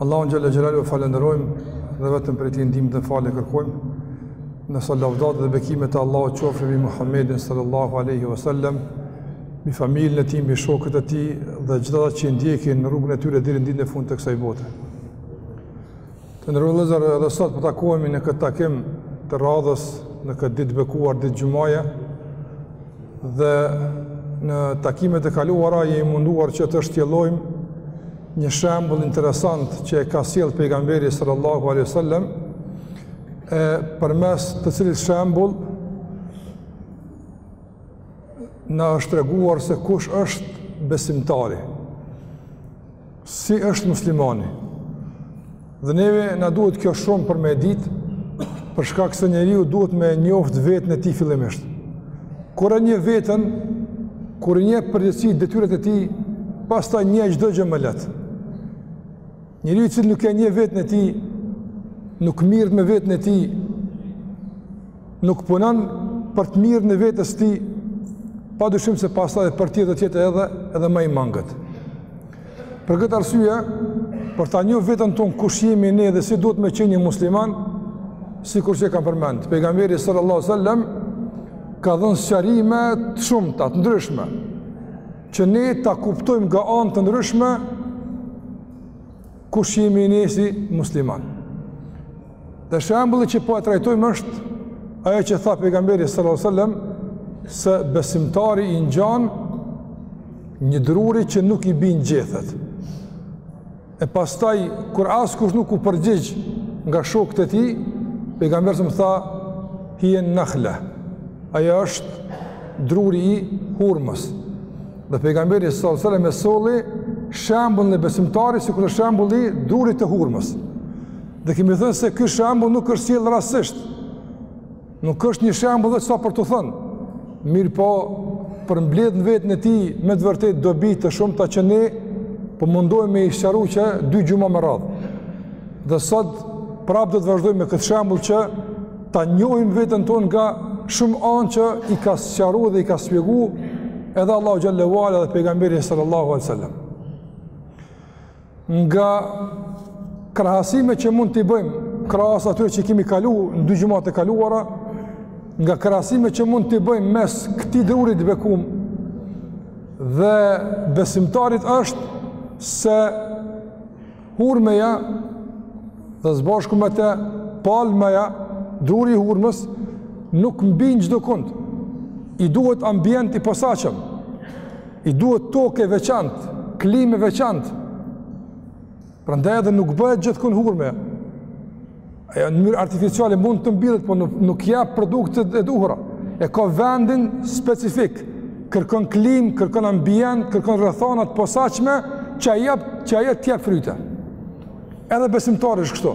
Allahun xhelle xhelaluhu e falënderojmë dhe vetëm prej tij ndihmë dhe falje kërkojmë. Ndërsa salavatet dhe bekimet e Allahut qofshin mbi Muhammedin sallallahu alaihi wasallam, mbi familjen e tij, mbi shokët e tij dhe gjithë ata që ndjekin rrugën e tyre deri në ditën e fundit të kësaj bote. Të nderuar vëllezër edhe sot prapë po takohemi në këtë takim të radhës në këtë ditë të bekuar ditë xhumaje dhe në takimet e kaluara jemi munduar që të shtjellojmë Një shembull interesant që e ka sjellë pejgamberi sallallahu alaihi wasallam e përmes të cilit shembull na është treguar se kush është besimtari. Si është muslimani? Dhe neve na duhet kjo shumë për me dit, për shkak se njeriu duhet me njoft veten e tij fillimisht. Kur e njeh veten, kur i njeh përgjegjësitë, detyrat e tij, pastaj njeh çdo gjë më lehtë. Njeriu i cili nuk e njeh veten e tij, nuk mirret me veten e tij, nuk punon për të mirën e vetes së tij, padyshim se pastaj për të tjerët është edhe edhe ma i mangët. Për këtë arsye, për ta njohë veten tonë kush jemi ne dhe si duhet me qenë një musliman, sikurse kam përmend, pejgamberi sallallahu sallam ka dhënë sqarime të shumta, të ndryshme, që ne ta kuptojmë nga anë të ndryshme kush jemi ne si muslimanë. Dhe shembulli që po e trajtojmë është ajo që tha pejgamberi sallallahu alajhi wasallam se besimtari i ngjan një druri që nuk i bin gjethet. E pastaj kur askush nuk u përgjigj nga shokët e tij, pejgamberi alejhi selam tha hije en-nakhle. Ajo është druri i hurmës. Dhe pejgamberi sallallahu alajhi wasallam e solli shembullin e besimtarit sikurse shembulli i drurit të hurmës. Dhe kemi thënë se ky shembull nuk është sjellë rastësisht. Nuk është një shembull vetëm sa për t'u thënë. Mirëpo, përmbledh në veten e tij me të vërtetë dobi të shumta që ne po mundohemi me i sqaru që dy xhuma me radhë. Dhe sot prapë do të vazhdojmë me këtë shembull që ta njohim veten tonë nga shumë anë që i ka sqaru dhe i ka shpjegu edhe Allahu xhelle ue ala edhe pejgamberi sallallahu alaihi wasallam. Nga krahasimet që mund t'i bëjmë, krahas atyre që i kemi kalu në dy xhumatë e kaluara, nga krahasimet që mund t'i bëjmë mes këtij druri të bekum dhe besimtarit është se hurmeja dhe së bashku me te palmeja, druri i hurmës, nuk mbin çdokund, i duhet ambient i posaqëm, I duhet tokë e veçantë, klimë e veçantë. Prandaj edhe nuk bëhet gjithkund hurma. Ajo në mënyrë artificiale mund të mbillet, por nuk nuk jep produktet e duhura. E ka vendin specifik. Kërkon klimë, kërkon ambient, kërkon rrethana të posaçme që ajo që ajo të jap fryte. Edhe besimtari është kështu.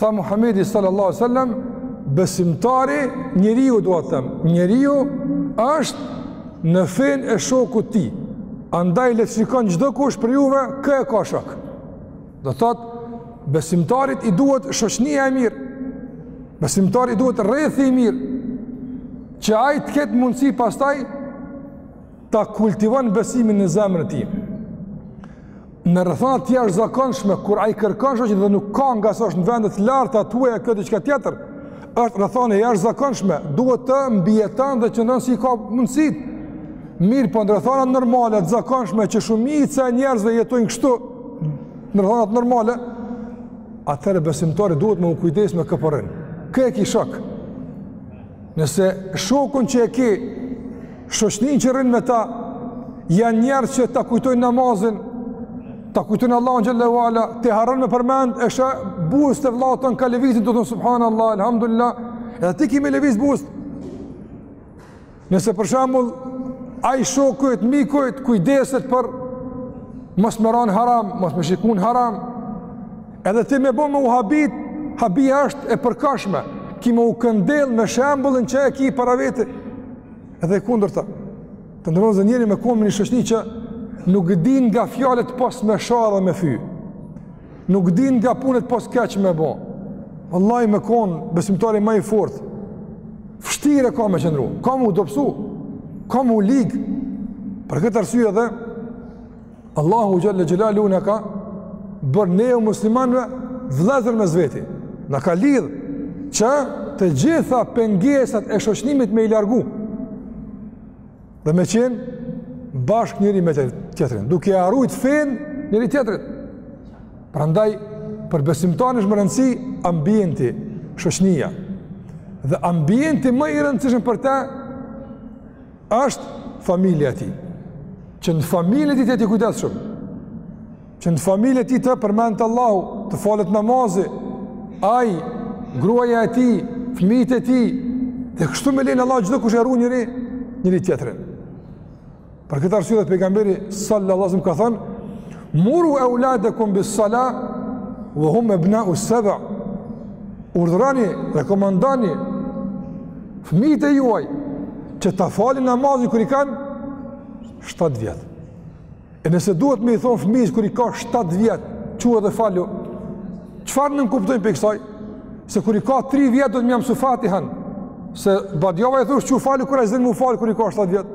Tha Muhammedi sallallahu alaihi wasallam, besimtari njeriu dua të them, njeriu është në fenë e shokut të tij. Andaj le të shikon çdokush prej juve kë e ka shok. Do thotë besimtarit i duhet shoqnia e mirë. Besimtarit i duhet rrethi i mirë që ai të ketë mundësi pastaj ta kultivon besimin në zemrën e tij. Në rrethana të jashtëzakonshme kur ai kërkon shoqni dhe nuk ka ngase osht në vende të largëta thuaja kjo diçka tjetër, është rrethanë e jashtëzakonshme, duhet të mbijeton dhe të qëndron si ka mundësi. Mirëpo në rrethana normale të zakonshme që shumica e njerëzve jetojnë kështu në rrethana normale, atëherë besimtari duhet me u kujdes me kë po rrin. Kë e ki shok? Nëse shokun që e ke, shoqnin që rrin me ta, janë njerëz që ta kujtojnë namazin, ta kujtojnë Allahun xhel-le ve ala, ti harron me përmend, e sheh buzët e vllait tan ka lëvizin tu thonë subhanallahu alhamdulillah, edhe ti ki me i lëviz buzët. Nëse për shembull ai shoku yt, miku yt kujdeset për mos me ra n' haram, mos me shiku n' haram, Edhe ti me bo me u habit, habia është e përkohshme, ki me u këndell me shembullin që e ki para veti, edhe e kundërta. Të nderun, zë njeri me kon me një shoqni që nuk din nga fjalët pos me sha dhe me fy, nuk din nga punët pos keq me bo, vallahi me konë besimtari ma i fort, vështirë e ka me qëndru, ka mu dopsu, ka mu lig, për këtë arsye edhe, Allahu xhel-le xhelaluhu na ka bërë neve muslimanëve vëllezër mes veti. Na ka lidh që të gjitha pengesat e shoqnimit me i largu. Dhe me qen bashkë njëri me tjetrin, duke ia rujt fenë njëri-tjetrit. Prandaj për besimtarin është me rëndësi ambienti, shoqnia. Dhe ambienti më i rëndësishëm për te është familja e tij. Që në familjen e tij të jetë i kujdesshëm. Që në familjen e tij të përmendet Allahu, të falet namazi, ai, gruaja e tij, fëmijët e tij, dhe kështu me lejen e Allahut çdokush e run njëri, njëri-tjetrin. Për këtë arsye edhe pejgamberi sallallahu alaihi wasallam ka thënë Muru euladekum bis-sala, ve hum ebnau seba, urdhërani, rekomendani, fëmijët e juj, që ta falin namazin kur i kanë 7 vjet. E nëse duhet me i thonë fëmijës kur i ka 7 vjet, çu edhe falu, çfarë nënkuptojmë prej kësaj? Se kur i ka 3 vjet, duhet me ja mësu Fatihan, se badjava i thush çu falu kur ai s'din m'u fal kur i ka 7 vjet.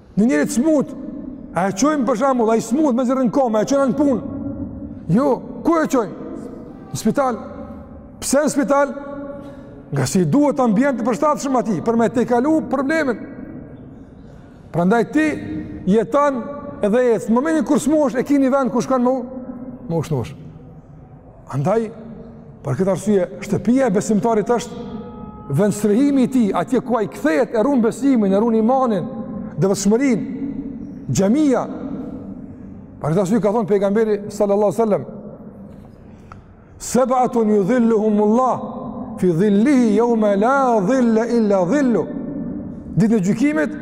Një njeri të smut, a e qojmë për shembull, ai smut me zvarrit komt, a e qojnë në punë? Jo, ku e qojmë? Në spital. Pse në spital? Ngase duhet ambient i përshtatshëm aty, për me e tejkalu problemin. Prandaj ti jeton edhe ec. Në momentin kur smuhesh, e ki një vend ku shkon me, me u shnosh. Andaj, për këtë arsye, shtëpia e besimtarit është vendstrehimi i tij, atje ku ai kthehet e run besimin, e run imanin, devotshmërinë, xhamia. Për këtë arsye ka thonë pejgamberi sallallahu alejhi selam, Sebatun judhilluhumullah, fi dhillihi jeume la dhille illa dhillu. Ditën e gjykimit,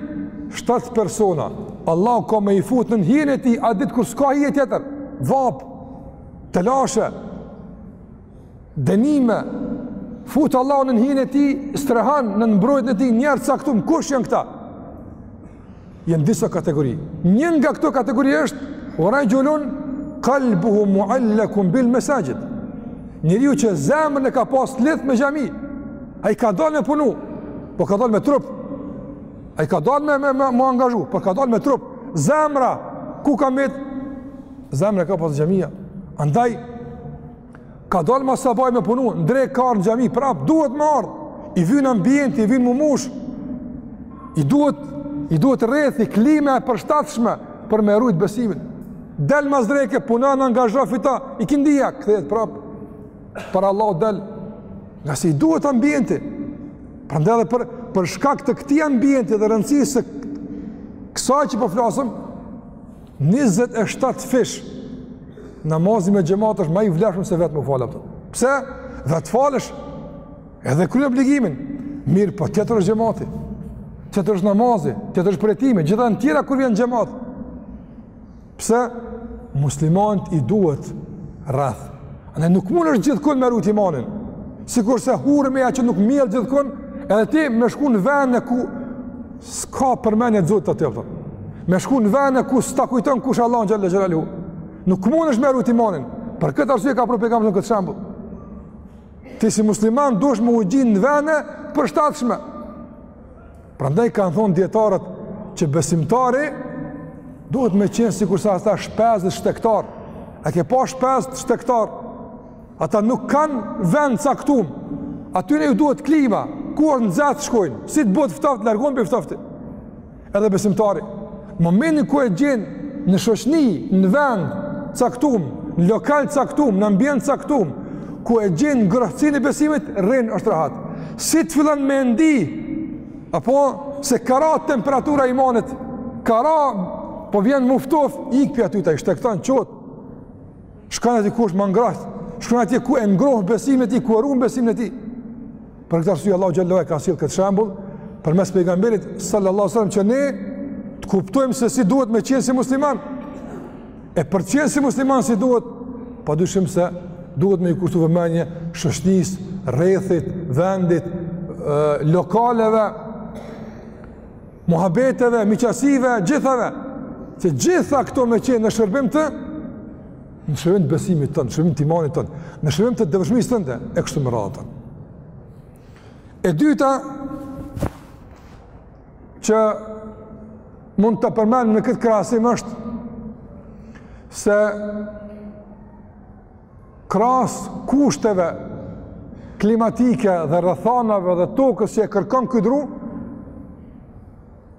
shtatë persona, Allahu ka me i fut nën hijen e tij, at ditë kur s'ka hije tjetër, vapë, Telashe, dënime, i fut Allahu nën hijen e tij, strehon nën mbrojtjen e tij, njerëz të caktum, kush janë këta? Janë disa kategori. Një nga këto kategori është, ue raxhulun kalbuhu muallakun bil mesaxhid. Njeriu që zemrën e ka pas të lidht me xhami, ai ka dalë me punu, po ka dalë me trup, Ai ka dalë me, me, me, m'u angazhu, por ka dalë me trup. Zemra, ku ka mbet? Zemra ka pas xhamia. Andaj, ka dalë mas sabahi me punu, n'drekë ka ardh n'xhami, prap, duhet me ardhë. I vynë ambient, i vynë m'u mush. I duhet, i duhet rrethi, klima e përshtatshme për me rujtë besimin. Del mas dreke, punon, angazhohet, fiton, ikindia, kthehet prap. prap Allahu del, ngase i duhet ambienti, prandaj dhe për, për shkak të këtij ambienti dhe rëndësisë së kësaj që po flasëm, 27 fish namazi me xhemat është ma i vlefshëm se vetë me u falë, a po. Pse? Edhe vet falesh edhe kryn obligimin. Mirëpo tjetër është xhemati, tjetër është namazi, tjetër është përjetimi, gjitha janë tjera kur je n'xhemat. Pse muslimanit i duhet rrethi? Anej nuk mundesh ti gjithkund me rujt imanin. Sikurse hurmeja që nuk mjellë gjithkund, edhe ti me shku në vene ku s'ka përmenje të Zotit, a po kupton, me shku në vene ku s'ta kujton kush Allahun xhel-le xhelaluhu, nuk mundesh ti me rujt imanin. Për këtë arsye ka pru pejgamberi këtë shembull. Ti si musliman duhesh me u gjind në vene të përshtatshme. Prandaj kanë thonë djetarët që besimtari duhet me qenë sikurse ata shpezë shtegtarë. A ke pa shpezë shtegtarë? Ata nuk kanë vend caktum. Atyne ju duhet klima, ku është nxehtë shkojnë, si të bëhet ftoftë, largohen prej ftoftit. Edhe besimtari, Momentin ku e gjen në shoqni, në vend caktum, në lokal caktum, në ambient caktum, ku e gjen ngrohtësinë e besimit, rrin, është rahat. Si të fillon me ndi, apo se ka ra temperatura e imanit, ka ra po vjen m'u ftof, ik prej atyt ai shtegton, çohet. Shkon aty ku është ma ngroht, shkon aty ku e ngroh besimin e tij, ku e ruan besimin e tij. Për këtë arsye Allahu xhallahu e ka sjell këtë shembull përmes pejgamberit sallallahu alajhi ue selem që ne të kuptojmë se si duhet me qenë si musliman. E për të qenë si musliman si duhet, padyshim se duhet me i kushtu vëmendje shoqnisë, rrethit, vendit, lokaleve, muhabeteve, miqësive, gjithave. Të gjitha këto me qenë në shërbim të në shërbim të besimit tënd, në shërbim të imanit tënd, në shërbim të devotshmërisë tënde e kështu me radhë. E dyta që mund ta përmend me këtë krahasim është se krahas kushteve klimatike dhe rrethanave dhe tokës që e kërkon ky dru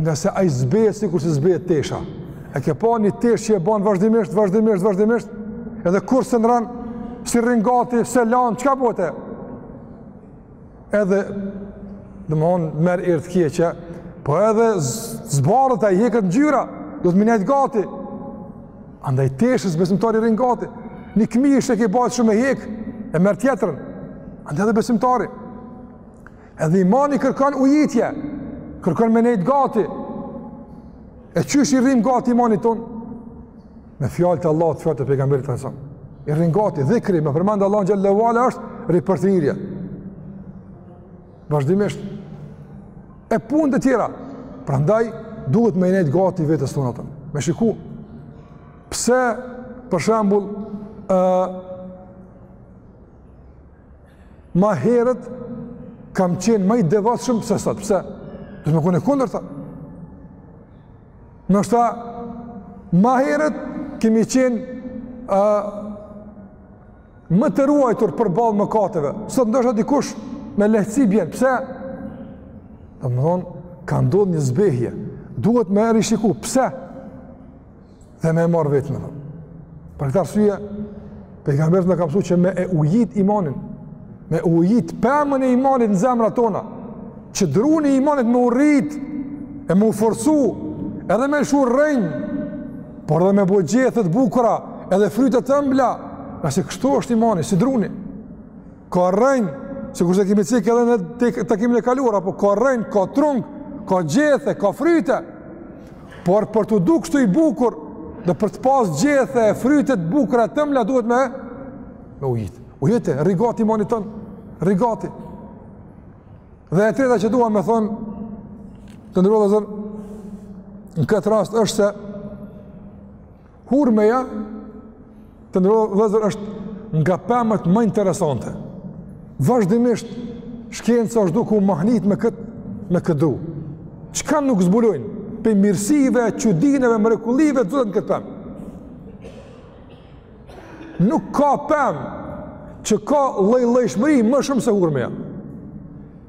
Ngase ai zbehet sikurse zbehet tesha. E ke pa një teshë që e ban vazhdimisht, vazhdimisht, vazhdimisht, edhe kurrë s'e ndrron, s'i rrin gati, s'e lan, çka bëhet? Edhe domthon merr erë të keqe, po edhe zbardhet e i heket ngjyra, duhet me i nejt gati. Andaj teshës besimtari i rrin gati. Një këmishë e ke bajtë shumë e hekë, e merr tjetrën. Andaj edhe besimtari. Edhe imani kërkon ujitje, kërkon me nejtë gati. E qysh i rrim gati imanit tonë? Me fjalët e Allahut, fjalët e pejgamberit alejhi selam. I rrim gati, dhikri, me përmendë Allahun xhele ve ala është ripërtërirje. Vazhdimisht. E punë të tjera. Prandaj, duhet me i nejtë gati vetes tonë. me shiku. Pse, për shambull, uh, Ma herët kam qenë më i devotshëm se sot. Pse? Duhet me konë e kundërta. Ndoshta, ma herët kemi qenë uh, më të ruajtur përballë mëkateve. Sot ndoshta dikush me lehtësi bjen. Pse? Domethënë, ka ndodhë një zbehje. Duhet me e rishiku. Pse? dhe me e marrë vetë me nëmë. Për këtë arsye, pejgamberi na ka mësu që me e ujit imanin, me ujit pemën e imanit në zemrat tona, që druni i imanit me u rrit, e me u forcu, edhe me lëshu rrënjë, por edhe me bo gjethe të bukura, edhe fryte të ëmbla, ngase kështu është imani, si druni. Ka rrënjë, sikurse kemi cek edhe në takimin e kaluar, apo ka rrënjë, ka trung, ka gjethe, ka fryte, Por për t'u duk kështu i bukur, dhe për të pas gjethe, fryte t'bukra, t'ëmla, duhet me, me ujit. Ujite, rigati moniton, rigati. Dhe e treta që dua me thonë, të nderuar vëllezër, në këtë rast është se, Hurmeja, të nderuar vëllezër, është nga pemët më interesante. Vazhdimisht, shkenca është duke u mahnit me këtë, me këtë dru. Çka nuk zbulojnë? Prej mirësive, çudinave, mrekullive, që ndodhen në këtë pemë. Nuk ka pemë që ka llojllojshmëri më shumë se hurmeja.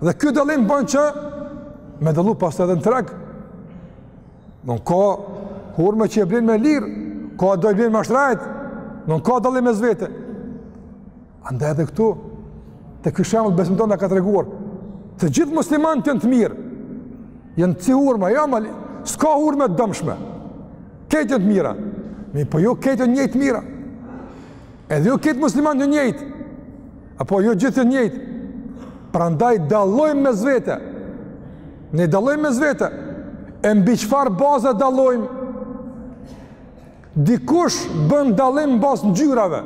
Dhe ky dallim bën që me dallu pastaj edhe në treg. Domthon ka hurme që e blen ma lirë, ka do i blen ma shtrajtë, domthon ka dallim mes vete. Andaj edhe këtu, te ky shembull besimit tonë na ka treguar, të gjithë muslimanët janë të mirë, janë si hurme, normal, s'ka hurme të dëmshme, krejt janë të mira, mirëpo jo krejt janë njëjtë të mira, edhe jo krejt muslimanët janë njëjtë, Apo jo gjithë të njëjtë. Prandaj dallojmë mes vete. Ne dallojmë mes vete. E mbi çfarë baza dallojmë? Dikush bën dallim në bazë ngjyrave.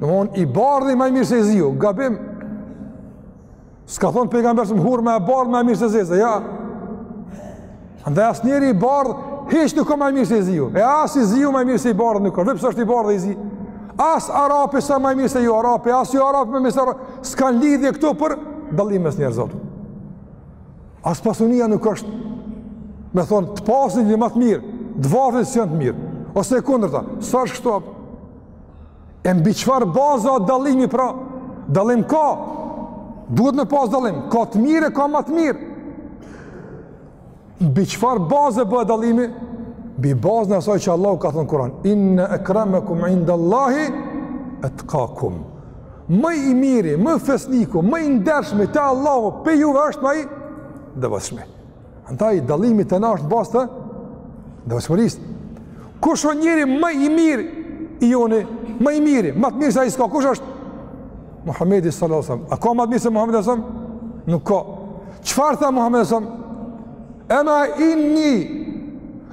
Domthon i bardhi ma i mirë se i ziu. Gabim. S'ka thonë pejgamberi se hurma e bardhë më e mirë se e zeza, ja. Andaj as njeri i bardhë hiç nuk a ma i mirë se i ziu. E as i ziu ma i mirë se i bardhi nuk a, veç pse është i bardhë e i zi. As arapi s'a ma i mirë se jo arapi, as jo arapi ma i mirë se arapi. S'kan lidhje këto për dallim mes njerëzve. As pasunia nuk është me thonë të pasunit janë ma të mirë, të varfnit s'janë të mirë. Ose e kundërta, s'është kështu E mbi çfarë baza o dallimi pra? Dallim ka, duhet me pas dallim, ka të mirë e ka ma të mirë. Mbi çfarë baze bëhet dallimi? Mbi bazën e asaj që Allahu ka thënë në Kuran, inne ekremekum indAllahi etkakum. Më i miri, më fisniku, më i ndershmi te Allahu, pej juve është më i devotshmi. Andaj dallimi te na është bazë te devotshmëria. Kush është njeri më i mirë i joni, më i miri, më të mirë se ai s'ka kush është? Muhamedi sallallahu alaihi wasallam. A ka më të mirë se Muhamedi sallallahu alaihi wasallam? Nuk ka. Çfarë tha Muhamedi sallallahu alaihi wasallam? Ama inni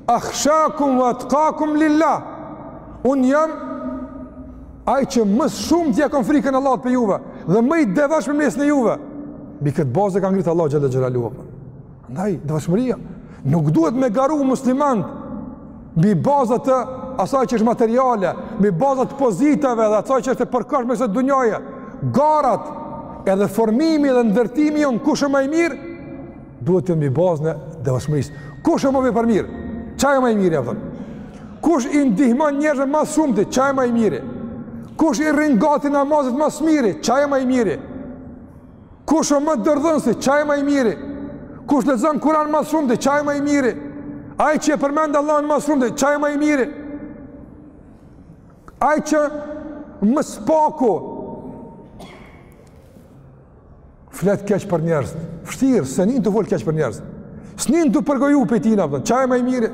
akhshakum wa atqakum lillah. Un jam ai që më shumë ia kam frikën Allahut prej juve dhe më i devotshëm në mesin e juve. Mbi këtë bazë ka ngrit Allahu xhallahu xhelalu. Ndaj, devotshmëria, nuk duhet me garu muslimant, mbi bazat e asaj që është materiale, mbi bazat e pozitave dhe asaj që është e përkohshme si dunjaja, garat edhe formimi dhe ndërtimi jonë kush është më i mirë, duhet të jenë mbi bazën e devotshmërisë. Kush është më zemërmirë? Qaj më i miri, a kupton? Kush i ndihman njerëzve më së shumti, qaj më i miri? Kush i rrin gati namazit më së miri? Qaj më i miri? Kush është më dorëdhënësi, qaj më i miri. Kush lexon Kuran më së shumti, qaj më i miri. Aj që e përmendë Allahun më së shumti, qaj më i miri. Aj që më së paku flet keq për njerëz. Vështirë, s'e nin tu fol keq për njerëz. S'e nin tu përgoju prej tina, qaj më i miri.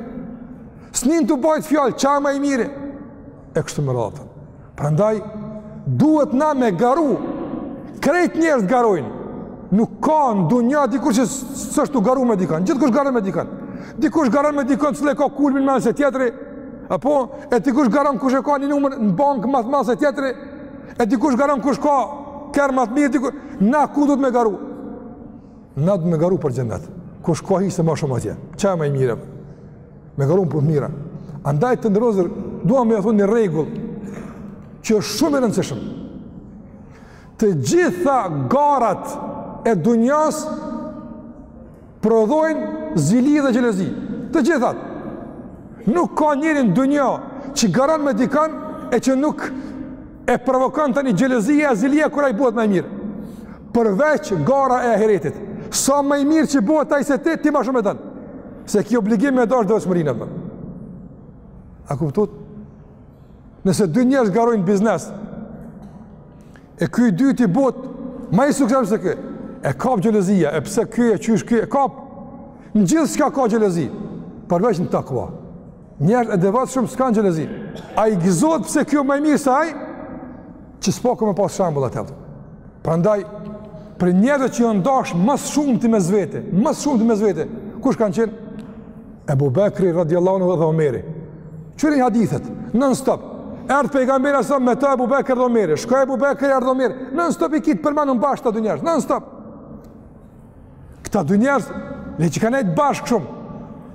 S'e nin tu bajt fjalë, qaj më i miri. e kështu me radhë. Prandaj duhet na me garu. Krejt njerëz garojnë. Nuk ka në dunja dikush që s'është tu garu me dikën. Gjithkush garon me dikën. Dikush garon me dikën që ka kulmin më se tjetri. Apo e dikush garon kush e ka një numër në bankë më të madh se tjetri. E dikush garon kush ka kerr më të mirë diku. Na ku duhet me garu? Na duhet me garu për xhenet. Kush ka hise më shumë atje? Qaj më i miri. Me garu për të mira. Andaj të nderuar, dua me ja thonë një rregull, që është shumë e rëndësishëm. Të gjitha garat e dunjas prodhojnë zili dhe xhelozi. Të gjithat. Nuk ka njeri n'dunja që garon me dikan e që nuk E provokon tani xhelozia e zilia kur ai bëhet më i mirë. Përveç gara e ahiretit. Sa më i mirë që bëhet ai se ti, ti më shumë e don. Se ki obligim me e dash devotshmërinë apo. A kuptohet? Nëse dy njerëz garojnë n'biznes, e ky i dyti bëhet më i suksesshëm se ky. E kap xhelozia, e pse ky e qysh ky e kap? Në gjithçka ka xhelozi, përveç në takua. Njerëzit e devotshëm s'kan xhelozi. Ai gëzohet pse ky o më i mirë se ai që s'paku me pas shembull atë. Prandaj për njerëz që janë dash më së shumti mes vete, më së shumti mes vete. Kush kanë qenë? Abu Bakri radhiyallahu anhu dhe Omeri. Kqyrni hadithet, non stop. Erdh pejgamberi sa me ta Abu Bakr dhe Omeri. Shkoi Abu Bakri erdh Omeri. Non stop i ki t'përmendun bashkë këta dy njerëz. Non stop. Këta dy njerëz, le që kanë nejt bashkë shumë,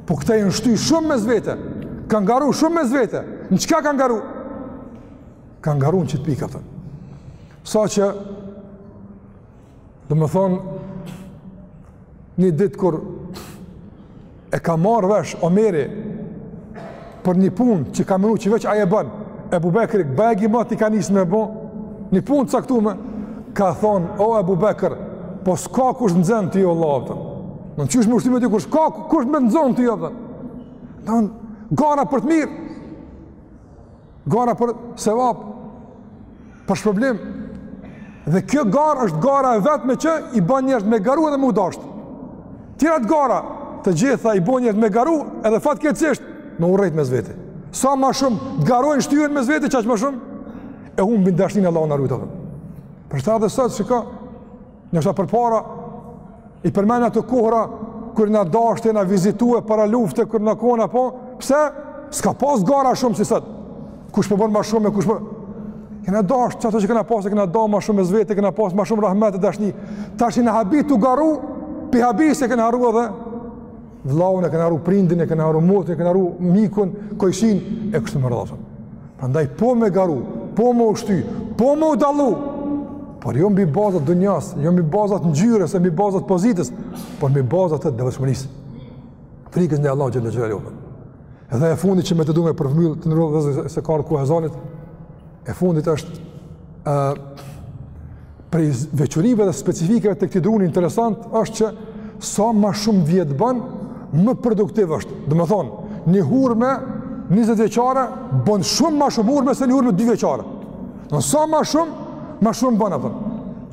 po këta janë shty shumë mes vete, kanë garu shumë mes vete, në çka kanë garu? Kanë garu në qitë pikë, kupton. Saqë, domethonë, një ditë kur E ka marrë vesh Omeri për një punë që ka menu që veç ai e bën, Ebu Bekri bajagi moti ka nisë me bo, një punë të caktume, ka thonë, o Ebu Bekër, po s'ka kush nxen ty, a kupton, në në qysh me u shty me ty kur s'ka kush me nxon ty, a kupton, në në gara për të mirë, Gara për sevap, për shpërblim. Dhe kjo garë është gara e vetme që i ban njerzt me garu edhe me u dasht. Tjerat gara, të gjitha i ban njerzt me garu edhe fatkeqsisht me u urrejt mes veti. Sa ma shumë të garojnë shtyhen mes veti, qaq ma shumë, e humbin dashninë, Allahu na rujtë. Për qata edhe sot shiko, Ndoshta përpara, i përmend ato kohëra, kur jena dashtë e jena vizitu e para lufte, kur jena kon, po, pse, s'ka pas gara shumë si sot, kush po bon ma shumë e kush po- kena dashtë, qato që kena pas e kena da ma shumë mes vete, kena pas ma shumë rahmet e dashni, tash jena habit tu garu, pi habisë e kena harru edhe, vëllaun, e kena harru prindin, e kena harru motrën, e kena harru mikun, kojshin e kështu me radhë. Prandaj po me garu, po me u shty, po me u dallu. Por jo mbi baza t'dunjas, jo mbi baza t'ngjyrës, jo mbi baza t'pozitës, por mbi baza të devotshmërisë. Frikës ndaj Allahut xhel-le xhelaluhu. Edhe e fundit që me të du me përmbyll se ka ardh koha e ezanit. E fundit është ë prej veçorive dhe specifikave të këtij druni interesant është që sa ma shumë vjet bën, më produktiv është. Domethonë, një hurme 20 vjeçare bën shumë ma shumë hurme se një hurme 2 vjeçare. Do sa ma shumë, ma shumë bon atë.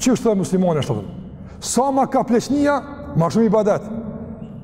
Qishtu edhe muslimani është atë. Sa ma ka pleqnia, ma shumë ibadet.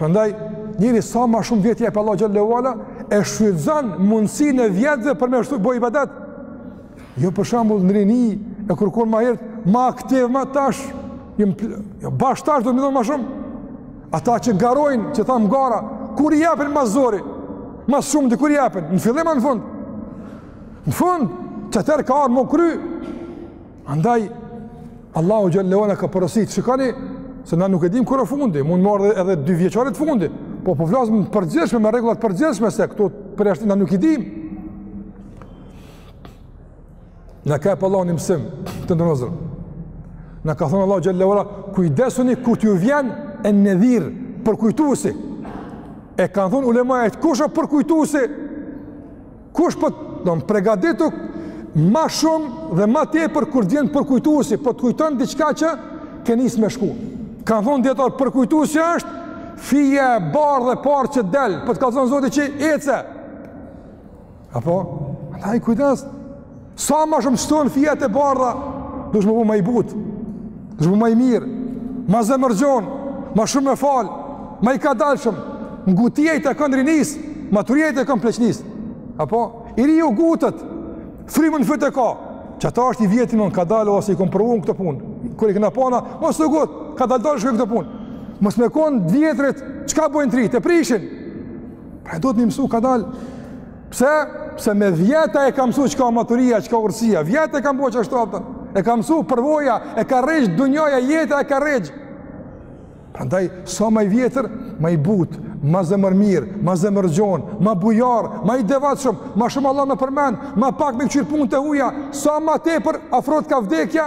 Prandaj njeri sa ma shumë vjet jep Allahu xhel-le ue ala e shfrytëzon mundësinë e vjetve për me shtu, bo ibadet. Jo për shembull në rini e ke kon ma herët ma aktiv, ma tash, jam jo bash tash do me dhon ma shumë. Ata që garojnë, që thamë gara, kur i japin ma s'zori? Ma s'shumti kur i japin, në fillim apo në fund? Në fund, atëherë ka ardh m'u kry. Andaj, Allahu xhel-le ue ala ka porosit, shikoni, se na nuk e dimë kur o fundi, mund me ardh edhe, edhe dy vjeçarit fundi, po po flasim në përgjithshme, me rregulla t'përgjithshme, se këto përjashtime nuk i dimë. Na ka jep Allahu një mësim, të nderuar vëllezër. Na ka thonë Allahu xhel-le ue ala, kujdesuni kur t'ju vjen en-nedhir, përkujtusi. E kanë thonë ulematë kush o përkujtusi, Kush po don m'u përgatit ma shumë dhe ma tepër kur vjen përkujtuesi, po të kujton diçka që ke nis me shku. Kanë thonë dijetarët përkujtuesi është fija e bardhë e parë që del, po të kallzon Zoti që ece. Apo, andaj kujdes. Sa ma shumë shtohen fijat e bardha, dush m'u bo ma i butë, dush m'u bo ma i mirë, ma zemërgjon, ma shumë me falë, ma i kadalshëm, ngutia i takon rinisë, maturia i takon pleqnisë. Apo, i ri ngutet, frymën n'fyt e ka, ç'ta është i vjetër thon kadal, se i kom provu këto punë, kur i kena pa na, mos u ngut, kadal-dal shko këto punë. Mos me kon t'vjetrit, çka bojnë t'rijtë, e prishin. Pra duhet me i mësu, kadal, Pse? Pse mo jeta e ka mësu çka maturia, çka urtësia. Jeta e ka bo ashtu. E ka mësu përvoja, e ka regj dunjaja, jeta e ka regj. Prandaj, sa ma i vjetër, ma i butë, ma zemërmirë, ma zemërgjon, ma bujar, ma i devotshëm, ma shumë Allahun me përmenë, ma pak me këqyrë punë të huja, sa ma tepër, afrohet ka vdekja,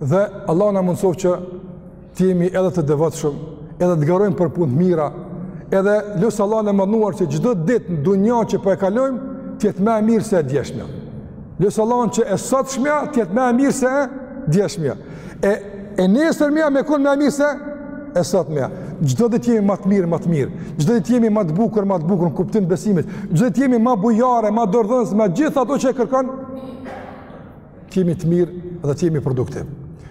Dhe Allahu na mundësoftë që të jemi edhe të devotshëm, edhe të garojmë për punë të mira, edhe lus Allahun e madhëruar që çdo ditë në dunja që po e kalojmë, t'jetë ma e mirë se e djeshmja. Lus Allahun që e sotshmja, t'jetë ma e mirë se e djeshmja. E, e nesërmja me kon ma e mirë se e sotmja. Çdo ditë t'jemi ma të mirë, ma të mirë. Çdo ditë t'jemi ma të bukur, ma të bukur në kuptim t'besimit. Çdo ditë t'jemi ma bujarë, ma dorëdhënës, me gjithë ato që e kërkon Të jemi të mirë dhe të jemi produktivë.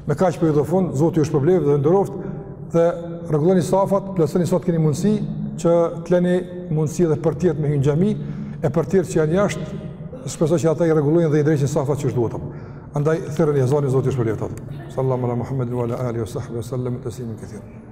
Me kaq po i jap fund, Zoti ju shpërbleftë dhe nderoftë dhe rregulloni safat, plotësoni sa t'keni mundësi që të leni mundësi edhe për tjerët me hyrë në xhami e për tjerët që janë jashtë, shpresoj që ata i rregullojnë dhe i drejtojnë safat qysh duhet. Andaj thirre ezanin, Zoti ju shpërbleftë. Sallallahu ala Muhammedin wa ala alihi wa sahbihi sallam taslima katira.